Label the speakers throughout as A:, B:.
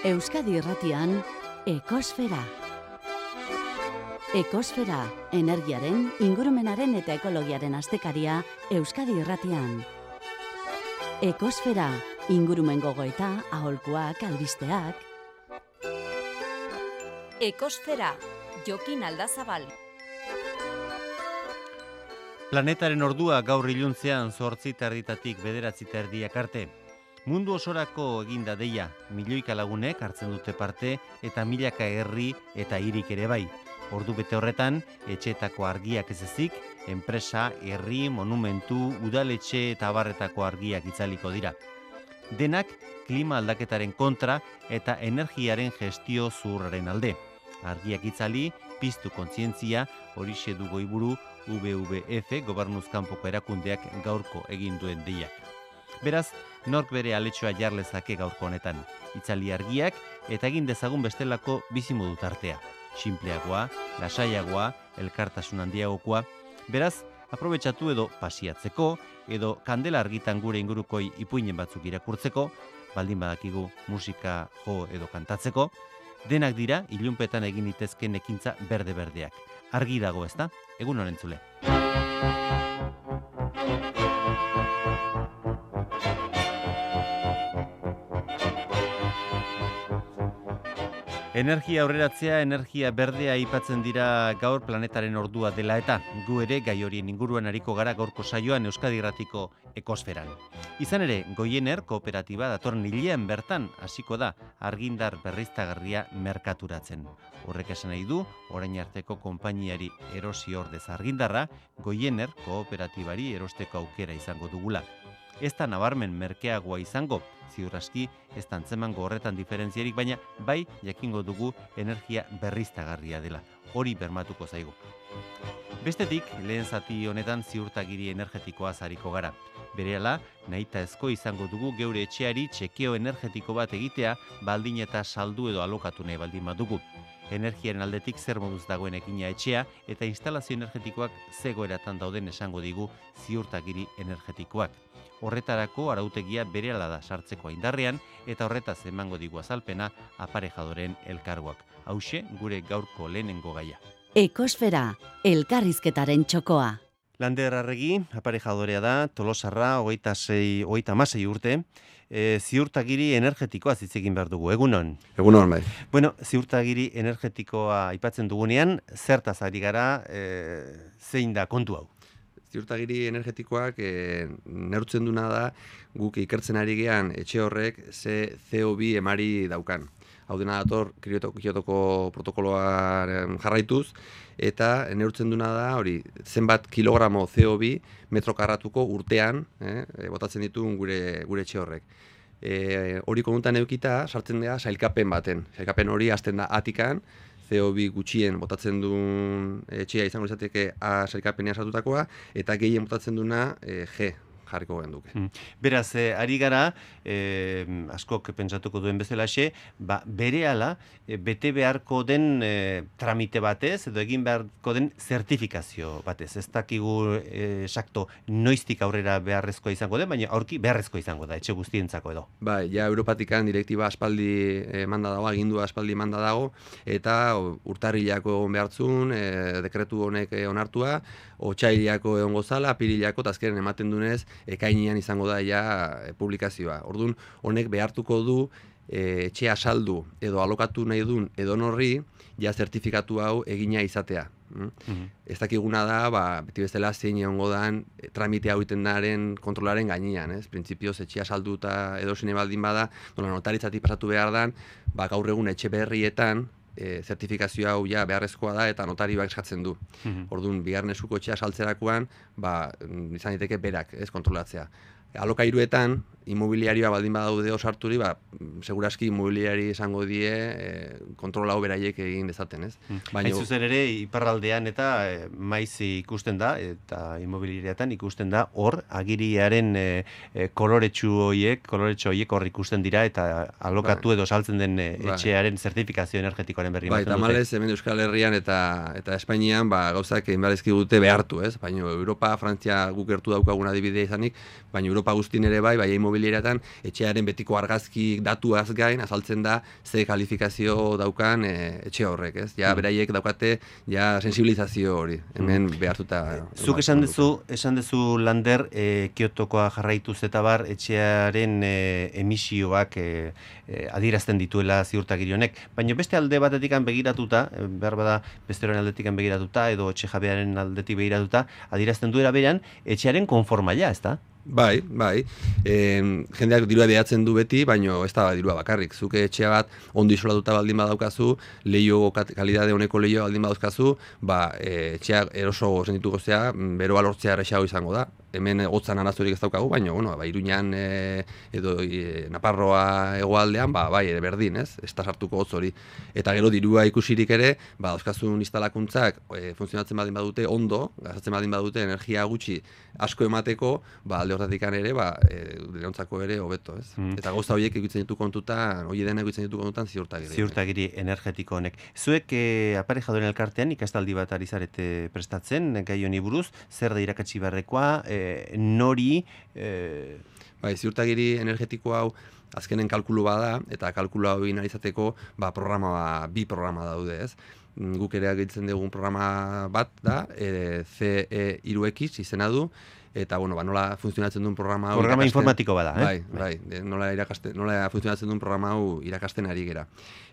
A: Euskadi Irratian Ekosfera. Ekosfera, energiaren, ingurumenaren eta ekologiaren astekaria Euskadi Irratian. Ekosfera, ingurumen gogoeta, aholkuak, albisteak.
B: Ekosfera, Jokin Aldazabal.
C: Planetaren ordua gaur iluntzean zortzi terditatik bederatzi terdiak arte. Mundu osorako eginda deia, milioika lagunek hartzen dute parte eta milaka herri eta hirik ere bai. Ordu bete horretan, etxeetako argiak ez ezik, enpresa, herri, monumentu, udaletxe eta barretako argiak itzaliko dira. Denak klima aldaketaren kontra eta energiaren gestio zurraren alde. Argiak itzali, piztu kontzientzia, horixe du goiburu WWF gobernuzkanpoko erakundeak gaurko egin duen deiak. Beraz, nork bere aletxoa jarlezake gaurko honetan. Itzali argiak eta egin dezagun bestelako bizimodu tartea. Sinpleagoa, lasaiagoa, elkartasun handiagokoa. Beraz, aprobetsatu edo pasiatzeko, edo kandela argitan gure ingurukoi ipuinen batzuk irakurtzeko, baldin badakigu musika jo edo kantatzeko, denak dira ilunpetan egin ditezken ekintza berde-berdeak. Argi dago ezta? Egun honen Energia aurreratzea, energia berdea aipatzen dira gaur planetaren ordua dela eta gu ere gai horien inguruan hariko gara gaurko saioan Euskadi Irratiko ekosferan. Izan ere, Goiener kooperatiba datorren hilean bertan hasiko da argindar berriztagarria merkaturatzen. Horrek esan nahi du, orain arteko konpainiari erosi ordez argindarra, Goiener kooperatibari erosteko aukera izango dugula. Ez da nabarmen merkeagoa izango, ziurraski ez da antzemango horretan diferentziarik, baina bai jakingo dugu energia berriztagarria dela. Hori bermatuko zaigu. Bestetik, lehen zati honetan ziurtagiri energetikoa zariko gara. Berehala, nahita ezko izango dugu geure etxeari txekeo energetiko bat egitea baldin eta saldu edo alokatu nahi baldin badugu. Energiaren aldetik zer moduz dagoen ekina etxea eta instalazio energetikoak zegoeratan dauden esango digu ziurtagiri energetikoak. Horretarako arautegia berehala da sartzeko indarrean eta horretaz emango digu azalpena aparejadoren elkargoak. Hauxe gure gaurko lehenengo gaia.
A: Ekosfera, elkarrizketaren txokoa.
C: Lander Arregi, aparejadorea da, tolosarra, hogeita, sei, hogeita masei urte, e, ziurtagiri energetikoa zitzegin behar dugu, egunon?
D: Egunon, bai.
C: Bueno, ziurtagiri energetikoa aipatzen dugunean, zertaz ari gara, e, zein da kontu hau?
D: Ziurtagiri energetikoak e, neurtzen duna da guk ikertzen ari gean etxe horrek ze CO2 emari daukan. Hau dena dator Kiotoko protokoloaren jarraituz eta neurtzen duna da hori zenbat kilogramo CO2 metro karratuko urtean eh, botatzen ditu gure, gure etxe horrek. E, hori konuntan eukita sartzen dira sailkapen baten. Sailkapen hori hasten da atikan, CO2 gutxien botatzen duen etxea izango izateke A sailkapenean sartutakoa eta gehien botatzen duna e, G jarriko genduke.
C: Mm. Beraz, eh, ari gara, eh, askok pentsatuko duen bezalaxe, ba, bere ala, eh, bete beharko den eh, tramite batez, edo egin beharko den zertifikazio batez. Ez dakigu sakto noiztik aurrera beharrezkoa izango den, baina aurki beharrezko izango da, etxe guztientzako edo.
D: Bai, ja, Europatikan direktiba aspaldi eh, manda dago, agindua aspaldi manda dago, eta urtarrilako egon behartzun, eh, dekretu honek onartua, otxailiako egon gozala, apirilako, eta azkeren ematen dunez, ekainean izango da ja e, publikazioa. Orduan, honek behartuko du e, etxea saldu edo alokatu nahi duen edo ja zertifikatu hau egina izatea. Mm? Mm Ez dakiguna da, ba, beti bezala zein egongo dan e, tramite hau daren kontrolaren gainean, ez? Printzipioz etxea saldu eta edo baldin bada, nola notaritzatik pasatu behar dan, ba, gaur egun etxe berrietan, e, zertifikazio hau ja beharrezkoa da eta notarioak eskatzen du. Mm Orduan, bigarren eskuko etxea saltzerakoan, ba, izan daiteke berak, ez kontrolatzea. Alokairuetan, imobiliarioa baldin badaude osarturi, ba, seguraski imobiliari esango die e, kontrola beraiek egin dezaten, ez?
C: Mm. Baina zuzen ere iparraldean eta e, maiz ikusten da eta imobiliarietan ikusten da hor agiriaren e, e, koloretsu hoiek, koloretsu hoiek hor ikusten dira eta alokatu bai. edo saltzen den e, bai. etxearen zertifikazio energetikoaren berri
D: bai, ematen dute. hemen Euskal Herrian eta eta Espainian ba gauzak egin dute behartu, ez? Baina Europa, Frantzia guk gertu daukaguna adibidea izanik, baina Europa guztien ere bai, bai imobiliarietan etxearen betiko argazki datuaz gain azaltzen da ze kalifikazio daukan e, etxe horrek, ez? Ja,
C: Mm.
D: beraiek daukate ja sensibilizazio hori, hemen behartuta.
C: Zuk esan duzu, esan duzu Lander, e, Kiotokoa jarraituz eta bar, etxearen e, emisioak e, e, adierazten dituela ziurtagiri honek. Baina beste alde batetik begiratuta, behar bada besteroren aldetik begiratuta, edo etxe jabearen aldetik begiratuta, adierazten duera beran, etxearen konformaila, ez da?
D: Bai, bai. E, jendeak dirua behatzen du beti, baino ez da dirua bakarrik. Zuke etxea bat ondo isolatuta baldin badaukazu, leio kalidade honeko leio baldin badauzkazu, ba, e, etxea eroso sentitu gozea, beroa lortzea izango da. Hemen gotzan arazorik ez daukagu, baina, bueno, ba, Iruñan e, edo e, Naparroa hegoaldean, ba, bai, ere berdin, ez? Ez da sartuko hotz hori. Eta gero dirua ikusirik ere, ba, dauzkazun instalakuntzak e, funtzionatzen baldin badute ondo, gastatzen baldin badute energia gutxi asko emateko, ba, alde horretatik ere, ba, e, denontzako ere hobeto, ez?
C: Mm.
D: Eta gauza horiek ikutzen ditu kontutan, hori dena ikutzen ditu kontutan ziurtagiri.
C: Ziurtagiri energetiko honek. Zuek e, aparejadoren elkartean ikastaldi bat ari zarete prestatzen, gai honi buruz, zer da irakatsi beharrekoa, e, nori, e,
D: Bai, ziurtagiri energetiko hau azkenen kalkulu bada eta kalkulu hau egin ahal izateko ba, programa ba, bi programa daude, ez? Guk ere agitzen dugun programa bat da, e, CE3X izena du, eta bueno, ba, nola funtzionatzen duen programa hau
C: programa
D: irakasten-
C: informatiko bada, eh?
D: Bai, bai, nola irakasten, nola funtzionatzen duen programa hau irakasten ari gera.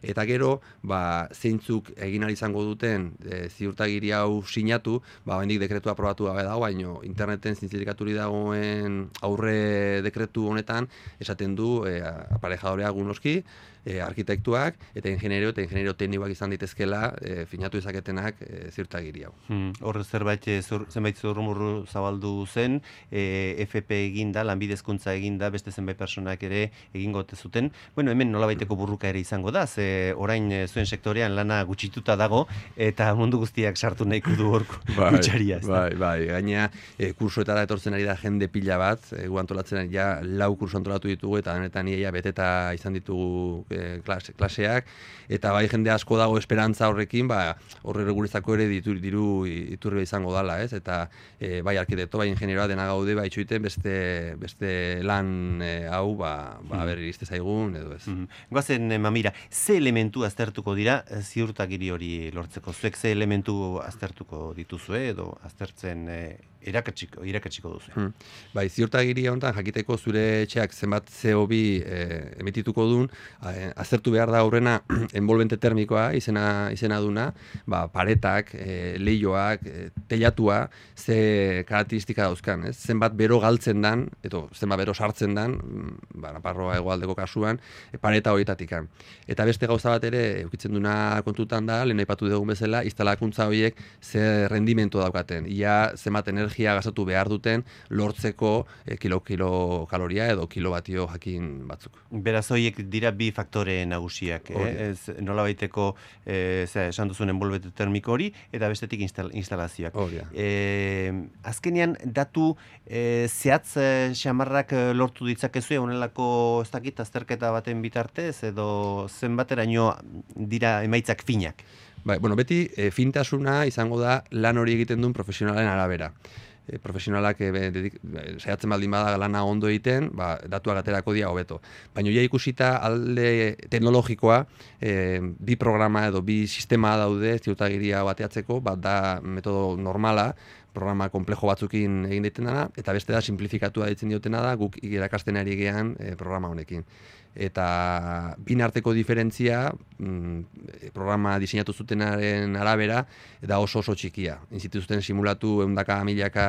D: Eta gero, ba, zeintzuk egin ahal izango duten e, ziurtagiri hau sinatu, ba, bendik dekretua aprobatu gabe dago, baino interneten zintzilikaturi dagoen aurre dekretu honetan esaten du e, aparejadorea gunoski, e, arkitektuak eta ingenierio eta ingenierio teknikoak izan daitezkela e, finatu izaketenak e, ziurtagiri hau.
C: Hmm, Hor zerbait eh, zur, zenbait zurrumurru zabaldu zen, e, FP eginda, lanbidezkuntza eginda, beste zenbait personak ere egingo zuten. Bueno, hemen nolabaiteko burruka ere izango da, ze orain eh, zuen sektorean lana gutxituta dago eta mundu guztiak sartu nahiko du hor kutsaria, ez da?
D: Bai, bai, gaina e, kursoetara etortzen ari da jende pila bat, e, antolatzen ja lau kurso antolatu ditugu eta honetan ia beteta izan ditugu e, klase, klaseak eta bai jende asko dago esperantza horrekin, ba horre guretzako ere ditu, diru iturri izango dala, ez? Eta e, bai arkitekto, bai ingenieroa dena gaude bai itxoiten beste beste lan e, hau ba ba
C: Mhm.
D: berri zaigun edo ez.
C: Mhm. Goazen, eh, mamira, ze elementu aztertuko dira eh, ziurtagiri hori lortzeko? Zuek ze elementu aztertuko dituzue edo aztertzen eh, irakatsiko, irakatsiko duzu?
D: Hmm. Bai, ziurtagiri honetan jakiteko zure etxeak zenbat CO2 e, emitituko duen, eh, aztertu behar da aurrena envolvente termikoa izena izena duna, ba, paretak, e, leioak, e, teilatua, ze karakteristika dauzkan, ez? Zenbat bero galtzen dan, edo zenbat bero sartzen dan, mm, ba, Naparroa hegoaldeko kasuan, e, pareta horietatikan. Eta beste gauza bat ere, eukitzen duna kontutan da, lehen aipatu dugun bezala, instalakuntza horiek ze rendimento daukaten. Ia zenbat energia gastatu behar duten lortzeko e, kilo, kilo kaloria edo kilobatio jakin batzuk.
C: Beraz, horiek dira bi faktore nagusiak, eh? Ez, nolabaiteko, eh, zera, esan duzuen enbolbete termiko hori, eta bestetik instal, instalazioak.
D: Hori.
C: E, azkenean, datu e, zehatz e, xamarrak lortu ditzakezu honelako ez dakit azterketa baten bitartez, edo zenbateraino dira emaitzak finak.
D: Bai, bueno, beti e, fintasuna izango da lan hori egiten duen profesionalen arabera. E, profesionalak e, dedik- saiatzen baldin bada lana ondo egiten, ba, datuak aterako dia hobeto. Baina ja ikusita alde teknologikoa, e, bi programa edo bi sistema daude ziurtagiria bateatzeko, bat da metodo normala, programa komplejo batzukin egin daiten dana, eta beste da simplifikatua ditzen diotena da, guk irakasten ari gean e, programa honekin. Eta bin arteko diferentzia mm, programa diseinatu zutenaren arabera da oso oso txikia. Inzitu zuten simulatu eundaka milaka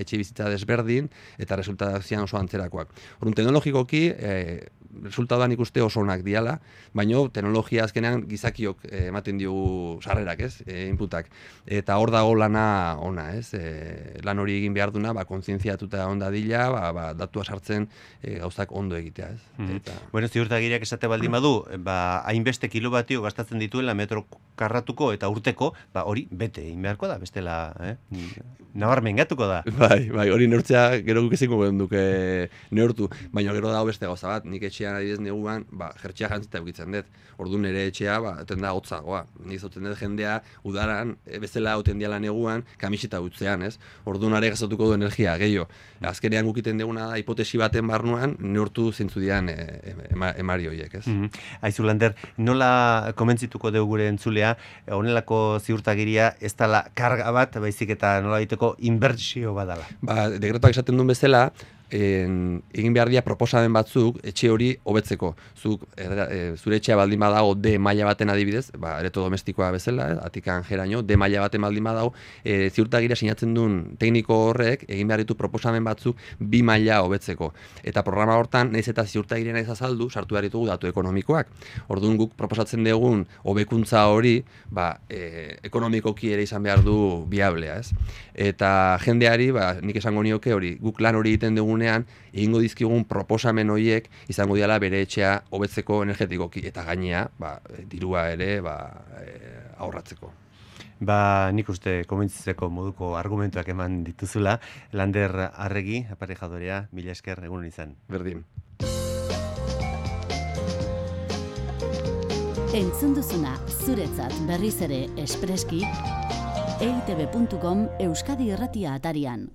D: etxe bizitza desberdin eta resultatak zian oso antzerakoak. Orduan teknologikoki e, resultatuan ikuste oso onak diala, baino teknologia azkenean gizakiok eh, ematen diogu sarrerak, ez? E, inputak. Eta hor dago lana ona, ez? E, lan hori egin behar duna, ba, kontzientziatuta onda dila, ba, ba, datua sartzen e, gauzak ondo egitea, ez?
C: Mhm.
D: Eta,
C: Bueno, ziurtagiriak esate baldin badu, ba, hainbeste kilobatio gastatzen dituela metro karratuko eta urteko, ba, hori bete egin beharko da, bestela, eh? Nabarmen gatuko da.
D: Bai, bai, hori neurtzea gero guk ezingo duke neurtu, baina gero dago beste gauza bat, nik etxe etxean adibidez neguan, ba, jertxea jantzita eukitzen dut. Ordu nere etxea, ba, eten da hotzagoa. Ni zoten dut jendea udaran, e, bezala hauten diala neguan, kamiseta utzean, ez? Ordu nare gazatuko du energia, gehiago. Azkenean gukiten deguna da, hipotesi baten barnuan, neurtu zintzu dian e, ema, emari horiek, ez?
C: Mm Aizu, Lander, nola komentzituko dugu gure entzulea, honelako ziurtagiria ez dala karga bat, baizik eta nola diteko inbertsio badala.
D: Ba, dekretoak esaten duen bezala, en, egin behar dira proposamen batzuk etxe hori hobetzeko. Zuk e, zure etxea baldin badago D maila baten adibidez, ba ereto domestikoa bezala, eh, atikan jeraino D maila baten baldin badago, e, ziurtagira sinatzen duen tekniko horrek egin behar ditu proposamen batzuk bi maila hobetzeko. Eta programa hortan naiz eta ziurtagira naiz azaldu, sartu behar ditugu datu ekonomikoak. Orduan guk proposatzen dugun hobekuntza hori, ba, e, ekonomikoki ere izan behar du biablea, ez? Eta jendeari, ba, nik esango nioke hori, guk lan hori egiten dugun dugunean, egingo dizkigun proposamen horiek izango diala bere etxea hobetzeko energetikoki eta gainea, ba, dirua ere, ba, e, aurratzeko.
C: Ba, nik uste komentzitzeko moduko argumentuak eman dituzula, Lander Arregi, aparejadorea, mila esker egun izan.
D: Berdin.
A: Entzun duzuna, zuretzat berriz ere espreski, eitb.com Euskadi Erratia atarian.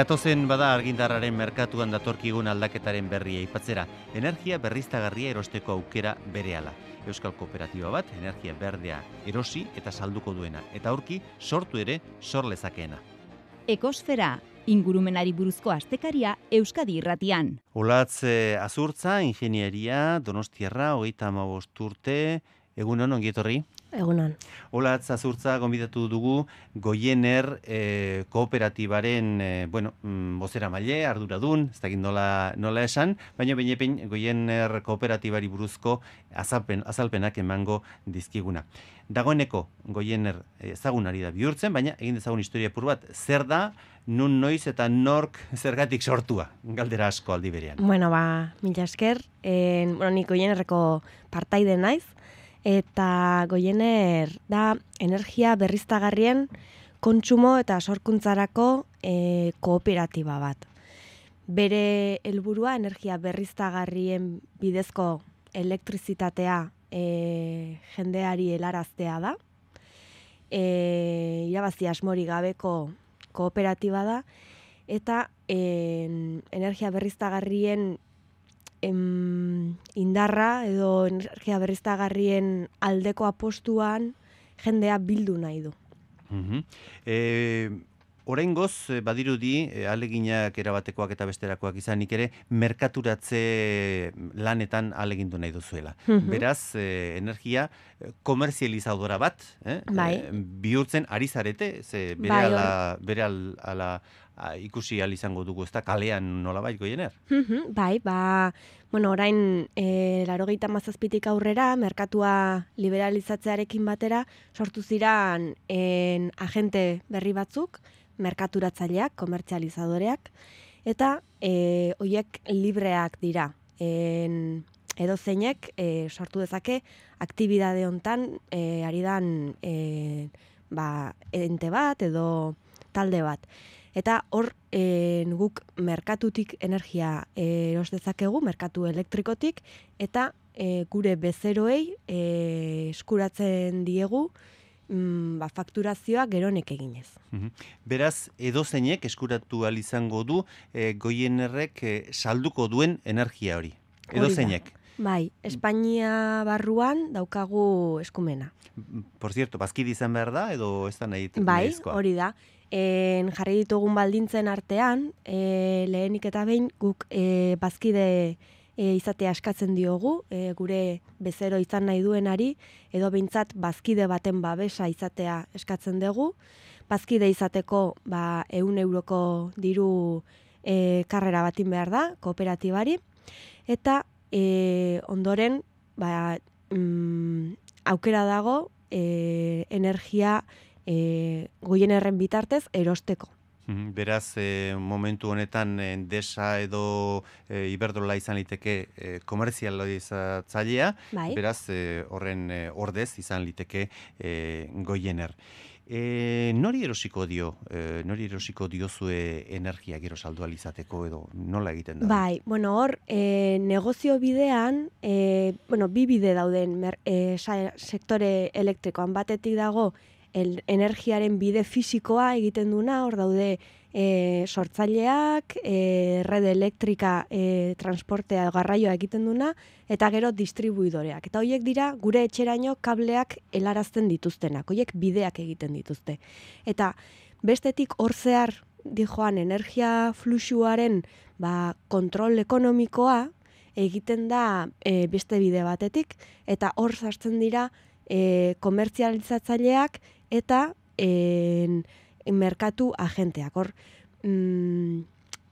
C: Gatozen bada argindarraren merkatuan datorkigun aldaketaren berria aipatzera, energia berriztagarria erosteko aukera berehala. Euskal Kooperatiba bat, energia berdea erosi eta salduko duena, eta aurki sortu ere sor lezakeena.
B: Ekosfera, ingurumenari buruzko astekaria Euskadi irratian.
C: Olatz azurtza, ingenieria, donostiarra, hogeita amabost urte, egun ongietorri?
E: Egunon.
C: Hola, zazurtza, gombidatu dugu, goiener e, kooperatibaren, e, bueno, mm, bozera maile, arduradun, ez dakit nola, nola esan, baina baina goiener kooperatibari buruzko azalpen, azalpenak emango dizkiguna. Dagoeneko, goiener ezagunari da bihurtzen, baina egin dezagun historia pur bat, zer da, nun noiz eta nork zergatik sortua, galdera asko aldi berean.
E: Bueno, ba, mila esker, en, bueno, nik goienerreko partaide naiz, eta goiener da energia berriztagarrien kontsumo eta sorkuntzarako e, kooperatiba bat. Bere helburua energia berriztagarrien bidezko elektrizitatea e, jendeari helaraztea da. E, irabazi asmori gabeko kooperatiba da eta e, energia berriztagarrien em, indarra edo energia berriztagarrien aldeko apostuan jendea bildu nahi du.
C: Mm -hmm. e, Orain goz, eh, badirudi, e, aleginak erabatekoak eta besterakoak izanik ere, merkaturatze lanetan alegindu nahi duzuela. Mhm. Beraz, e, energia komerzializadora bat, eh?
E: bai.
C: bihurtzen ari zarete, ze bere, bai, ala, bere ala, ikusi al izango dugu, ez da kalean nola baiko jener?
E: Mhm, bai, ba, bueno, orain, e, laro mazazpitik aurrera, merkatua liberalizatzearekin batera, sortu ziran en, agente berri batzuk, merkaturatzaileak, komertzializadoreak, eta e, oiek libreak dira. En, edo zeinek e, sortu dezake aktibidade hontan e, ari dan e, ba, ente bat edo talde bat. Eta hor e, guk merkatutik energia e, eros dezakegu, merkatu elektrikotik, eta e, gure bezeroei e, eskuratzen diegu mm, ba, fakturazioa geronek eginez.
C: Beraz, edo zeinek eskuratu izango du e, goienerrek e, salduko duen energia hori. Edo
E: Hori da.
C: zeinek.
E: Bai, Espainia barruan daukagu eskumena.
C: Por cierto, bazkide izan behar da, edo ez da nahi
E: Bai,
C: nahizkoa?
E: hori da. En, jarri ditugun baldintzen artean, e, lehenik eta behin guk e, bazkide e, izatea eskatzen diogu, e, gure bezero izan nahi duenari, edo behintzat bazkide baten babesa izatea eskatzen dugu. Bazkide izateko ba, eun euroko diru e, karrera batin behar da, kooperatibari, eta e, ondoren ba, mm, aukera dago e, energia e, goienerren bitartez erosteko.
C: Mhm, Beraz, e, momentu honetan e, Endesa edo e, Iberdrola izan liteke e, komerzializatzailea,
E: Bai?
C: beraz, e, horren e, ordez izan liteke e, goiener. E, nori erosiko dio, e, nori erosiko diozue energia gero saldu ahal izateko edo nola egiten da?
E: Bai, bueno, hor, e, negozio bidean, e, bueno, bi bide dauden mer, e, sa- sektore elektrikoan batetik dago el, energiaren bide fisikoa egiten duna, hor daude e, sortzaileak, e, red elektrika e, transportea garraioa egiten duna, eta gero distribuidoreak. Eta horiek dira gure etxeraino kableak helarazten dituztenak, horiek bideak egiten dituzte. Eta bestetik hor zehar dijoan energia fluxuaren ba, kontrol ekonomikoa egiten da e, beste bide batetik, eta hor sartzen dira e, komertzializatzaileak eta en, merkatu agenteak. Hor, mm,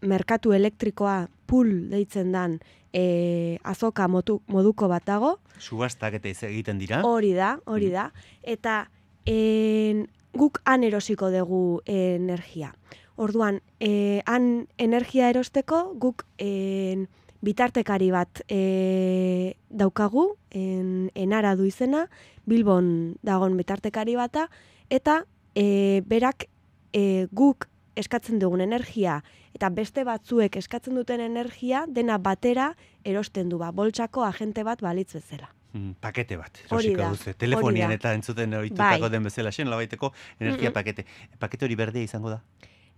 E: merkatu elektrikoa pool deitzen dan e, azoka motu, moduko bat dago,
C: Subastak eta egiten dira?
E: Hori da, hori da. Eta en, guk han erosiko dugu energia. Orduan, e, han energia erosteko guk en, bitartekari bat e, daukagu, en, enara du izena, Bilbon dagon bitartekari bata, eta e, berak e, guk eskatzen dugun energia eta beste batzuek eskatzen duten energia dena batera erosten du ba, boltsako agente bat balitz bezala.
C: Mm, pakete bat, erosiko duzu. Telefonian eta entzuten ohitutako
E: Bai.
C: den bezala, sen labaiteko energia
E: Mhm.
C: pakete. Pakete hori berdea izango da?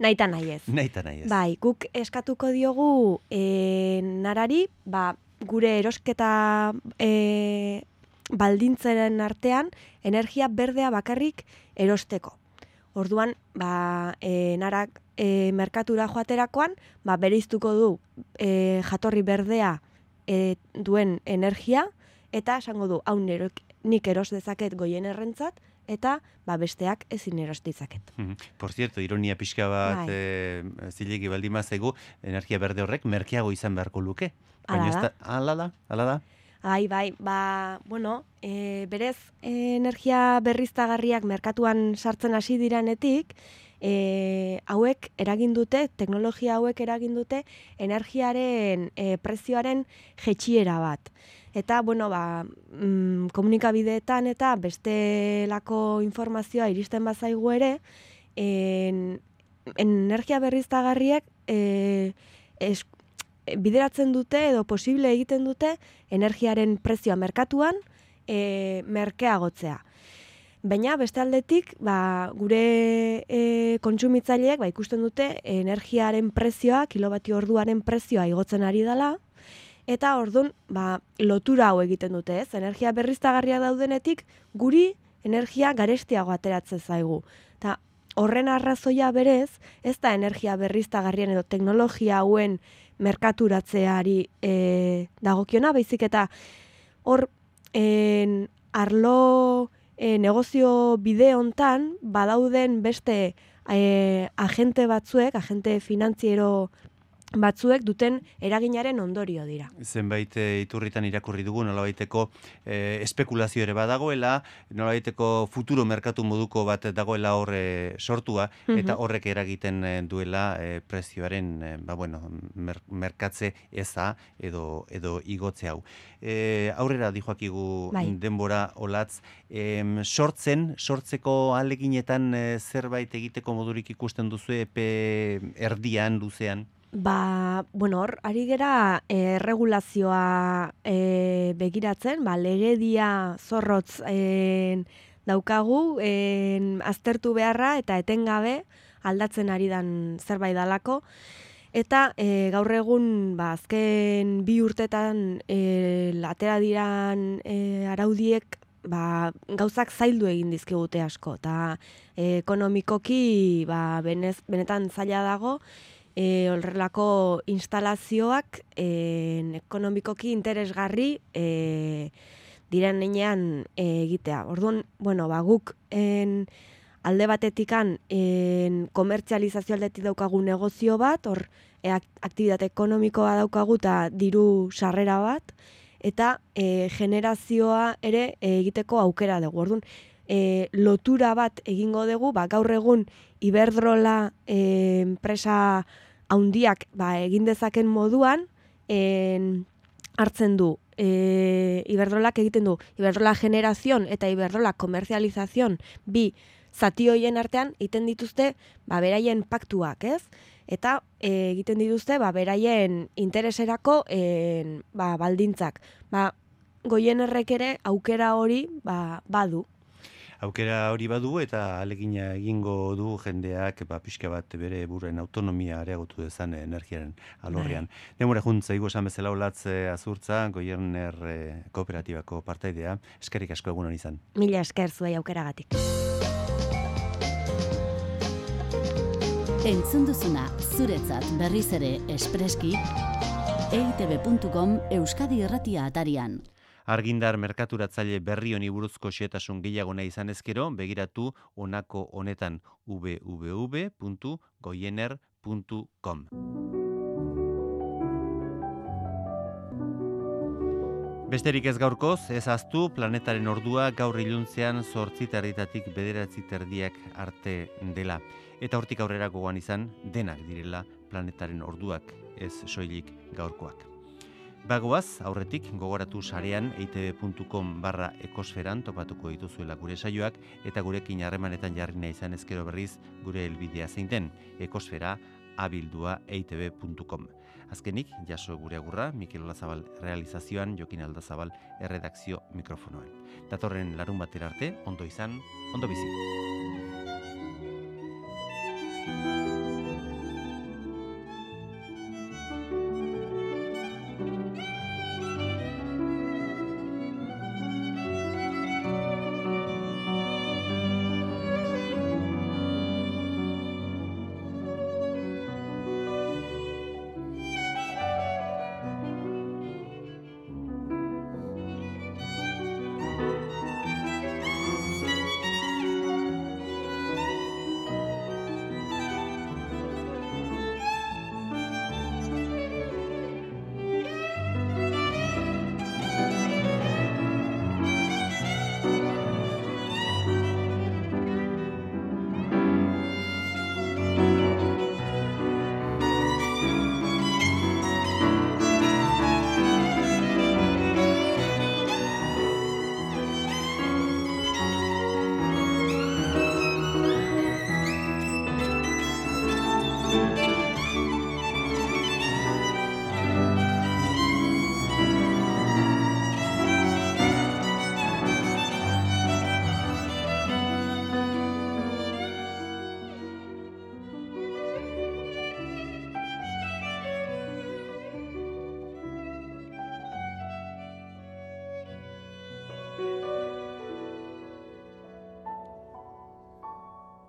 E: Naita nahi ez.
C: Naita nahi ez.
E: Bai, guk eskatuko diogu e, narari, ba, gure erosketa e, baldintzaren artean energia berdea bakarrik erosteko. Orduan, ba, e, narak e, merkatura joaterakoan, ba, bereiztuko du e, jatorri berdea e, duen energia, eta esango du, hau nik eros dezaket goien errentzat, eta ba, besteak ezin eros ditzaket.
C: Mhm. Por cierto, ironia pixka bat
E: Bai.
C: e, zilegi baldin bazaigu, energia berde horrek merkeago izan beharko luke.
E: Hala
C: ez
E: da.
C: hala da, hala da.
E: Bai, bai, ba, bueno, e, berez e, energia berriztagarriak merkatuan sartzen hasi diranetik, e, hauek eragin dute, teknologia hauek eragin dute energiaren e, prezioaren jetxiera bat. Eta, bueno, ba, mm, komunikabideetan eta bestelako informazioa iristen bazaigu ere, en, energia berriztagarriak e, es, bideratzen dute edo posible egiten dute energiaren prezioa merkatuan e, merkeagotzea. Baina beste aldetik, ba, gure e, kontsumitzaileek ba, ikusten dute energiaren prezioa, kilobati orduaren prezioa igotzen ari dela, eta ordun ba, lotura hau egiten dute, ez? Energia berriztagarria daudenetik guri energia garestiago ateratzen zaigu. Eta horren arrazoia berez, ez da energia berriztagarrien edo teknologia hauen merkaturatzeari e, dagokiona, baizik eta hor en, arlo e, negozio bide hontan badauden beste e, agente batzuek, agente finantziero batzuek duten eraginaren ondorio dira.
C: Zenbait e, iturritan irakurri dugu nolabaiteko e, espekulazio ere badagoela, nolabaiteko futuro merkatu moduko bat dagoela hor e, sortua eta
E: Mhm.
C: horrek eragiten e, duela e, prezioaren e, ba bueno, mer, merkatze eza edo edo igotze hau. E, aurrera dijoakigu
E: Bai.
C: denbora olatz, em, sortzen, sortzeko aleginetan e, zerbait egiteko modurik ikusten duzu epe erdian, luzean?
E: Ba, bueno, hor, ari gera e, regulazioa e, begiratzen, ba, legedia zorrotz e, daukagu, e, aztertu beharra eta etengabe aldatzen ari dan zerbait dalako. Eta e, gaur egun ba, azken bi urtetan e, atera diran e, araudiek ba, gauzak zaildu egin dizkigute asko. Eta e, ekonomikoki ba, benez, benetan zaila dago, e, horrelako instalazioak e, ekonomikoki interesgarri e, diren nenean e, egitea. Orduan, bueno, ba, guk en, alde batetikan en, komertzializazio aldetik daukagu negozio bat, hor e, aktivitate ekonomikoa daukagu eta diru sarrera bat, eta e, generazioa ere e, egiteko aukera dugu. Orduan, e, lotura bat egingo dugu, ba, gaur egun Iberdrola e, enpresa haundiak ba, egin dezaken moduan, en, hartzen du e, Iberdrolak egiten du Iberdrola generazion eta Iberdrola komerzializazion bi zati hoien artean egiten dituzte ba, beraien paktuak, ez? Eta e, egiten dituzte ba, beraien intereserako e, ba, baldintzak. Ba, goien errek ere aukera hori ba, badu.
C: Aukera hori badu eta alegina egingo du jendeak ba, pixka bat bere buren autonomia areagotu dezan energiaren alorrean. Bai. Demore juntza, igo esan bezala olatze azurtza, goierner e, kooperatibako partaidea, eskerik asko egunon izan.
E: Mila esker zuei aukeragatik.
A: Entzun duzuna, zuretzat berriz ere espreski, eitb.com Euskadi Erratia atarian.
C: Argindar merkaturatzaile berri honi buruzko xetasun gehiago nahi izan ezkero, begiratu honako honetan www.goiener.com. Besterik ez gaurkoz, ez aztu planetaren ordua gaur iluntzean sortzi terditatik bederatzi terdiak arte dela. Eta hortik aurrera gogoan izan denak direla planetaren orduak ez soilik gaurkoak. Bagoaz, aurretik gogoratu sarean eitb.com barra ekosferan topatuko dituzuela gure saioak eta gurekin harremanetan jarri nahi izan ezkero berriz gure helbidea zeinten ekosfera abildua eitb.com. Azkenik, jaso gure agurra, Mikel Olazabal realizazioan, Jokin Aldazabal erredakzio mikrofonoan. Datorren larun batera arte, ondo izan, ondo bizi.